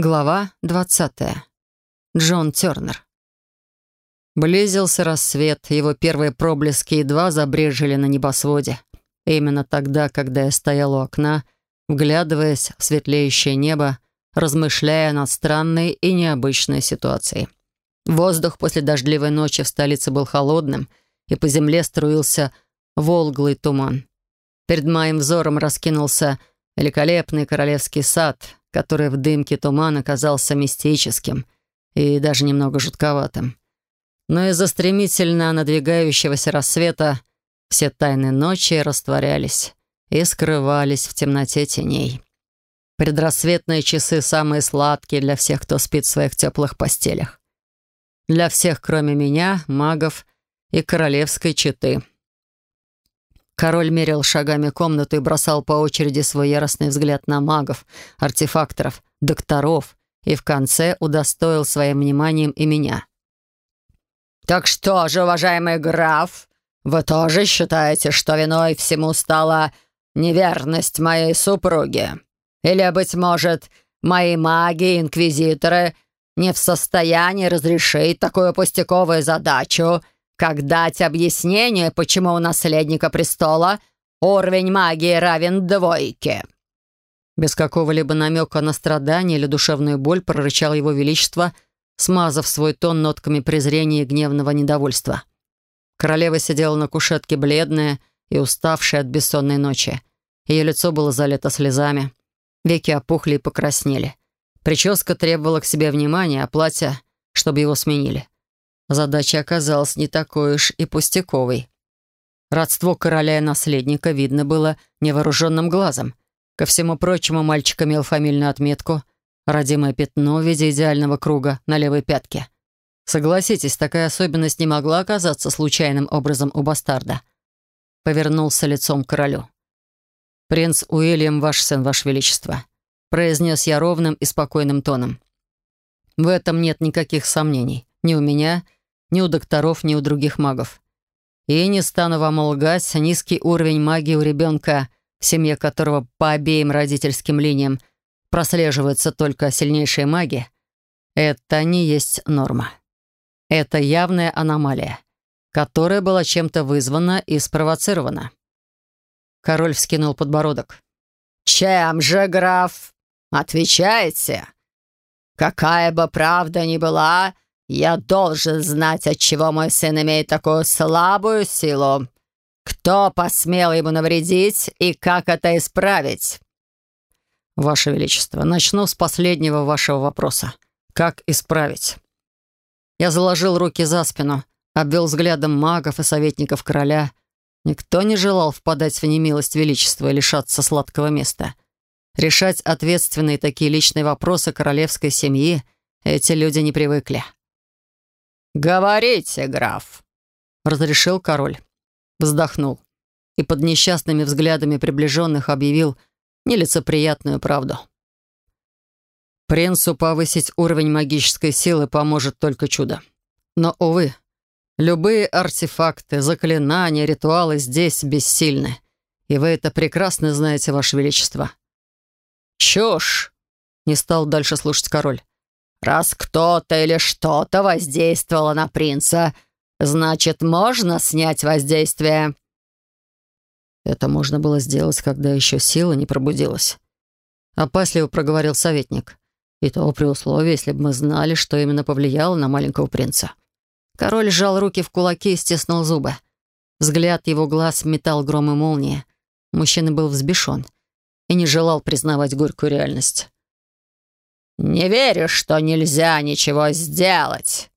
Глава 20. Джон Тернер. Близился рассвет, его первые проблески едва забрежили на небосводе. именно тогда, когда я стоял у окна, вглядываясь в светлеющее небо, размышляя над странной и необычной ситуацией. Воздух после дождливой ночи в столице был холодным, и по земле струился волглый туман. Перед моим взором раскинулся великолепный королевский сад, который в дымке тумана казался мистическим и даже немного жутковатым. Но из-за стремительно надвигающегося рассвета все тайны ночи растворялись и скрывались в темноте теней. Предрассветные часы самые сладкие для всех, кто спит в своих теплых постелях. Для всех, кроме меня, магов и королевской четы. Король мерил шагами комнату и бросал по очереди свой яростный взгляд на магов, артефакторов, докторов и в конце удостоил своим вниманием и меня. «Так что же, уважаемый граф, вы тоже считаете, что виной всему стала неверность моей супруги? Или, быть может, мои маги инквизиторы не в состоянии разрешить такую пустяковую задачу — как дать объяснение, почему у наследника престола уровень магии равен двойке?» Без какого-либо намека на страдание или душевную боль прорычал его величество, смазав свой тон нотками презрения и гневного недовольства. Королева сидела на кушетке бледная и уставшая от бессонной ночи. Ее лицо было залито слезами. Веки опухли и покраснели. Прическа требовала к себе внимания, а платье, чтобы его сменили. Задача оказалась не такой уж и пустяковой. Родство короля и наследника видно было невооруженным глазом. Ко всему прочему, мальчик имел фамильную отметку «Родимое пятно» в виде идеального круга на левой пятке. Согласитесь, такая особенность не могла оказаться случайным образом у бастарда. Повернулся лицом к королю. «Принц Уильям, ваш сын, ваше величество», произнес я ровным и спокойным тоном. «В этом нет никаких сомнений. Ни у меня, ни у докторов, ни у других магов. И не стану вам лгать, низкий уровень магии у ребенка, в семье которого по обеим родительским линиям прослеживаются только сильнейшие маги, это не есть норма. Это явная аномалия, которая была чем-то вызвана и спровоцирована. Король вскинул подбородок. «Чем же, граф? Отвечайте. Какая бы правда ни была, «Я должен знать, отчего мой сын имеет такую слабую силу. Кто посмел ему навредить и как это исправить?» «Ваше Величество, начну с последнего вашего вопроса. Как исправить?» Я заложил руки за спину, обвел взглядом магов и советников короля. Никто не желал впадать в немилость Величества и лишаться сладкого места. Решать ответственные такие личные вопросы королевской семьи эти люди не привыкли. «Говорите, граф!» — разрешил король. Вздохнул и под несчастными взглядами приближенных объявил нелицеприятную правду. Принцу повысить уровень магической силы поможет только чудо. Но, увы, любые артефакты, заклинания, ритуалы здесь бессильны. И вы это прекрасно знаете, Ваше Величество. «Чушь!» — не стал дальше слушать король. Раз кто-то или что-то воздействовало на принца, значит, можно снять воздействие». Это можно было сделать, когда еще сила не пробудилась. Опасливо проговорил советник. И то при условии, если бы мы знали, что именно повлияло на маленького принца. Король сжал руки в кулаки и стиснул зубы. Взгляд его глаз метал гром и молния. Мужчина был взбешен и не желал признавать горькую реальность. «Не веришь, что нельзя ничего сделать?»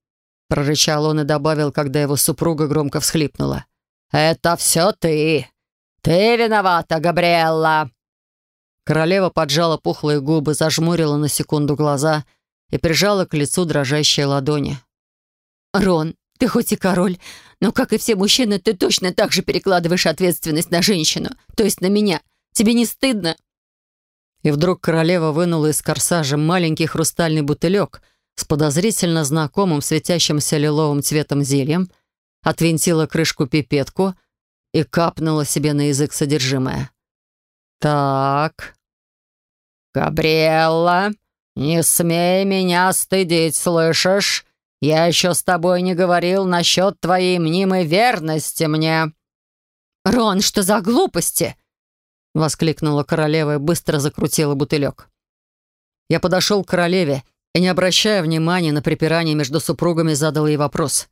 Прорычал он и добавил, когда его супруга громко всхлипнула. «Это все ты! Ты виновата, Габриэлла!» Королева поджала пухлые губы, зажмурила на секунду глаза и прижала к лицу дрожащие ладони. «Рон, ты хоть и король, но, как и все мужчины, ты точно так же перекладываешь ответственность на женщину, то есть на меня. Тебе не стыдно?» И вдруг королева вынула из корсажа маленький хрустальный бутылек с подозрительно знакомым светящимся лиловым цветом зельем, отвинтила крышку-пипетку и капнула себе на язык содержимое. «Так...» «Габриэлла, «Не смей меня стыдить, слышишь? Я еще с тобой не говорил насчет твоей мнимой верности мне». «Рон, что за глупости?» — воскликнула королева и быстро закрутила бутылек. Я подошел к королеве и, не обращая внимания на припирание между супругами, задал ей вопрос.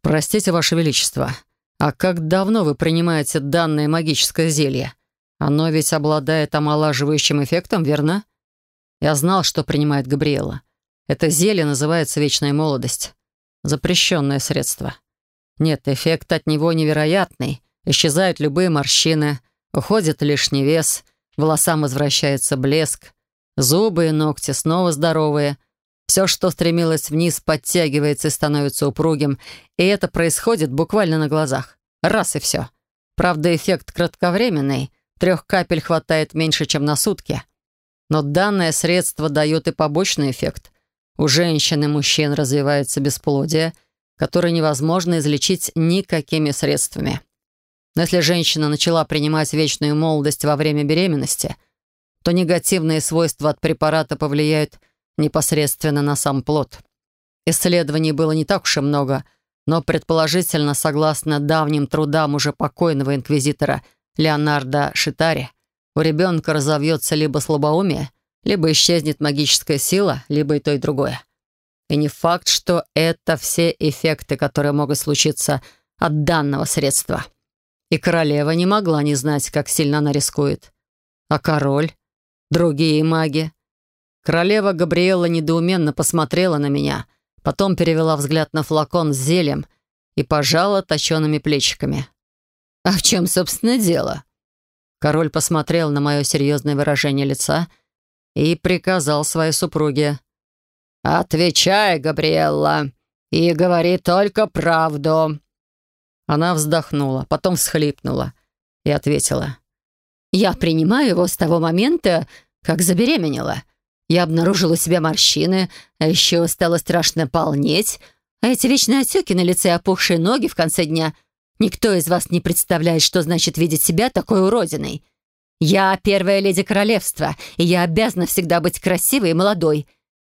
«Простите, Ваше Величество, а как давно вы принимаете данное магическое зелье? Оно ведь обладает омолаживающим эффектом, верно?» Я знал, что принимает Габриэла. Это зелье называется «Вечная молодость». Запрещенное средство. Нет, эффект от него невероятный. Исчезают любые морщины, уходит лишний вес, волосам возвращается блеск, зубы и ногти снова здоровые. Все, что стремилось вниз, подтягивается и становится упругим, и это происходит буквально на глазах. Раз и все. Правда, эффект кратковременный, трех капель хватает меньше, чем на сутки. Но данное средство дает и побочный эффект. У женщин и мужчин развивается бесплодие, которое невозможно излечить никакими средствами. Но если женщина начала принимать вечную молодость во время беременности, то негативные свойства от препарата повлияют непосредственно на сам плод. Исследований было не так уж и много, но предположительно, согласно давним трудам уже покойного инквизитора Леонардо Шитари, у ребенка разовьется либо слабоумие, либо исчезнет магическая сила, либо и то, и другое. И не факт, что это все эффекты, которые могут случиться от данного средства. И королева не могла не знать, как сильно она рискует. А король? Другие маги? Королева Габриэла недоуменно посмотрела на меня, потом перевела взгляд на флакон с зельем и пожала точеными плечиками. «А в чем, собственно, дело?» Король посмотрел на мое серьезное выражение лица и приказал своей супруге. «Отвечай, Габриэлла, и говори только правду». Она вздохнула, потом всхлипнула и ответила. «Я принимаю его с того момента, как забеременела. Я обнаружила у себя морщины, а еще стала страшно полнеть, а эти вечные отеки на лице и опухшие ноги в конце дня — Никто из вас не представляет, что значит видеть себя такой уродиной. Я первая леди королевства, и я обязана всегда быть красивой и молодой.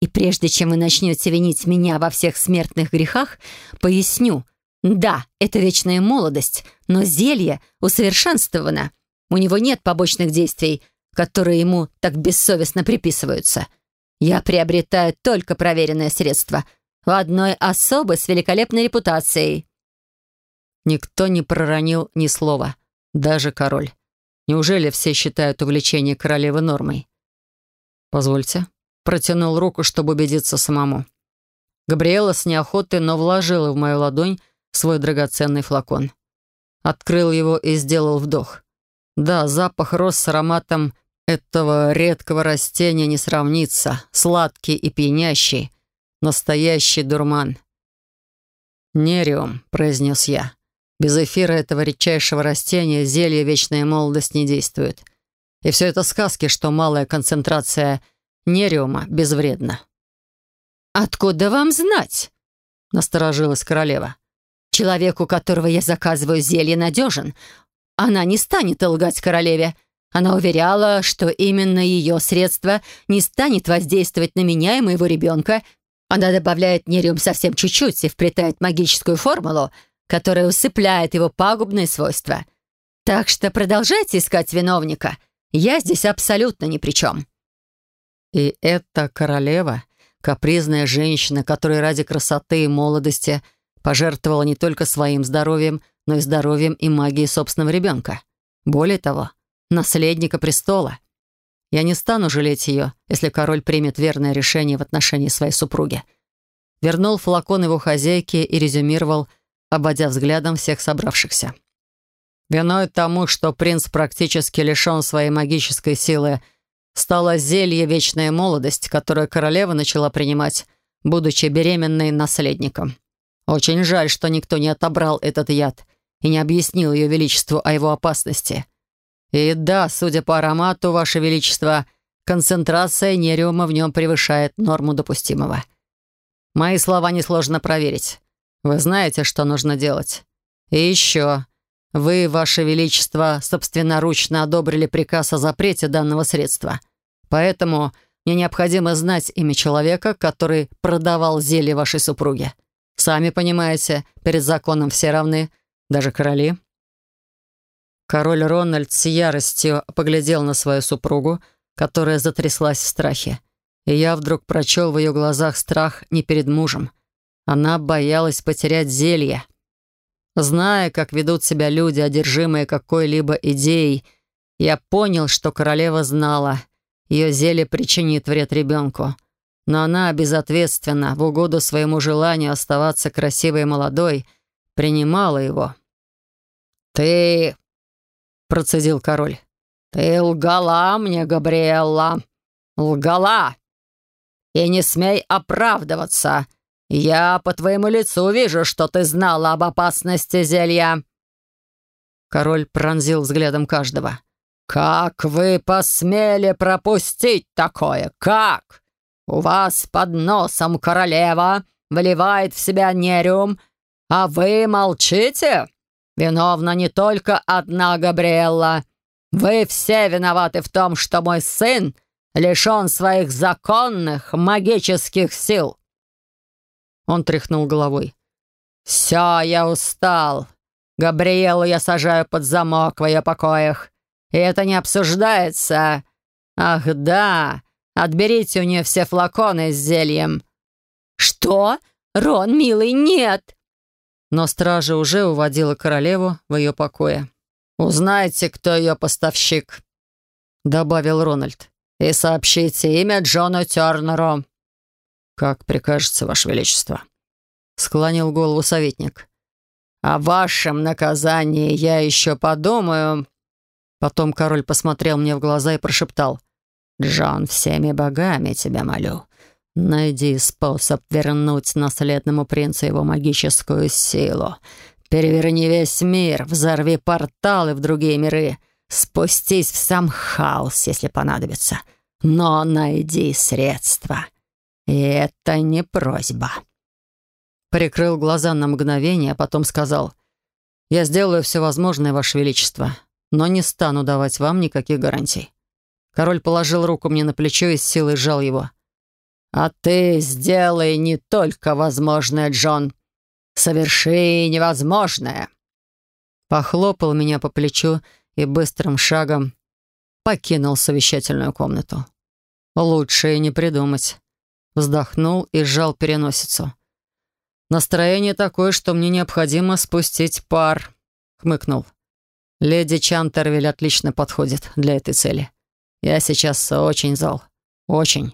И прежде чем вы начнете винить меня во всех смертных грехах, поясню. Да, это вечная молодость, но зелье усовершенствовано. У него нет побочных действий, которые ему так бессовестно приписываются. Я приобретаю только проверенное средство у одной особы с великолепной репутацией. Никто не проронил ни слова, даже король. Неужели все считают увлечение королевы нормой? «Позвольте». Протянул руку, чтобы убедиться самому. Габриэла с неохотой, но вложила в мою ладонь свой драгоценный флакон. Открыл его и сделал вдох. Да, запах роз с ароматом этого редкого растения не сравнится. Сладкий и пьянящий. Настоящий дурман. «Нериум», — произнес я. Без эфира этого редчайшего растения зелье «Вечная молодость» не действует. И все это сказки, что малая концентрация нериума безвредна. «Откуда вам знать?» — насторожилась королева. «Человек, у которого я заказываю зелье, надежен. Она не станет лгать королеве. Она уверяла, что именно ее средство не станет воздействовать на меня и моего ребенка. Она добавляет нериум совсем чуть-чуть и вплетает магическую формулу — которая усыпляет его пагубные свойства. Так что продолжайте искать виновника. Я здесь абсолютно ни при чем». И эта королева, капризная женщина, которая ради красоты и молодости пожертвовала не только своим здоровьем, но и здоровьем и магией собственного ребенка. Более того, наследника престола. Я не стану жалеть ее, если король примет верное решение в отношении своей супруги. Вернул флакон его хозяйке и резюмировал обводя взглядом всех собравшихся. Виной тому, что принц практически лишен своей магической силы, стало зелье «Вечная молодость», которое королева начала принимать, будучи беременной наследником. Очень жаль, что никто не отобрал этот яд и не объяснил ее величеству о его опасности. И да, судя по аромату, ваше величество, концентрация нериума в нем превышает норму допустимого. Мои слова несложно проверить. Вы знаете, что нужно делать. И еще. Вы, Ваше Величество, собственноручно одобрили приказ о запрете данного средства. Поэтому Мне необходимо знать имя человека, который продавал зелье вашей супруге. Сами понимаете, перед законом все равны, даже короли». Король Рональд с яростью поглядел на свою супругу, которая затряслась в страхе. И я вдруг прочел в ее глазах страх не перед мужем. Она боялась потерять зелье. Зная, как ведут себя люди, одержимые какой-либо идеей, я понял, что королева знала, ее зелье причинит вред ребенку. Но она безответственно, в угоду своему желанию оставаться красивой и молодой, принимала его. «Ты...» — процедил король. «Ты лгала мне, Габриэлла! Лгала! И не смей оправдываться! Я по твоему лицу вижу, что ты знала об опасности зелья!» Король пронзил взглядом каждого. «Как вы посмели пропустить такое? Как? У вас под носом королева вливает в себя нериум, а вы молчите? Виновна не только одна Габриэлла. Вы все виноваты в том, что мой сын лишен своих законных магических сил». Он тряхнул головой. «Все, я устал. Габриэлу я сажаю под замок в ее покоях. И это не обсуждается. Ах, да, отберите у нее все флаконы с зельем». «Что? Рон, милый, нет!» Но стража уже уводила королеву в ее покое. «Узнайте, кто ее поставщик», — добавил Рональд. «И сообщите имя Джону Тернеру». «Как прикажется, Ваше Величество», — склонил голову советник. «О вашем наказании я еще подумаю», Потом король посмотрел мне в глаза и прошептал. «Джон, всеми богами тебя молю. Найди способ вернуть наследному принцу его магическую силу. Переверни весь мир, взорви порталы в другие миры. Спустись в сам хаос, если понадобится. Но найди средства. И это не просьба». Прикрыл глаза на мгновение, а потом сказал. «Я сделаю все возможное, Ваше Величество но не стану давать вам никаких гарантий». Король положил руку мне на плечо и с силой сжал его. «А ты сделай не только возможное, Джон. Соверши невозможное». Похлопал меня по плечу и быстрым шагом покинул совещательную комнату. Лучше и не придумать. Вздохнул и сжал переносицу. «Настроение такое, что мне необходимо спустить пар», — хмыкнул. Леди Чантервиль отлично подходит для этой цели. Я сейчас очень зол. Очень.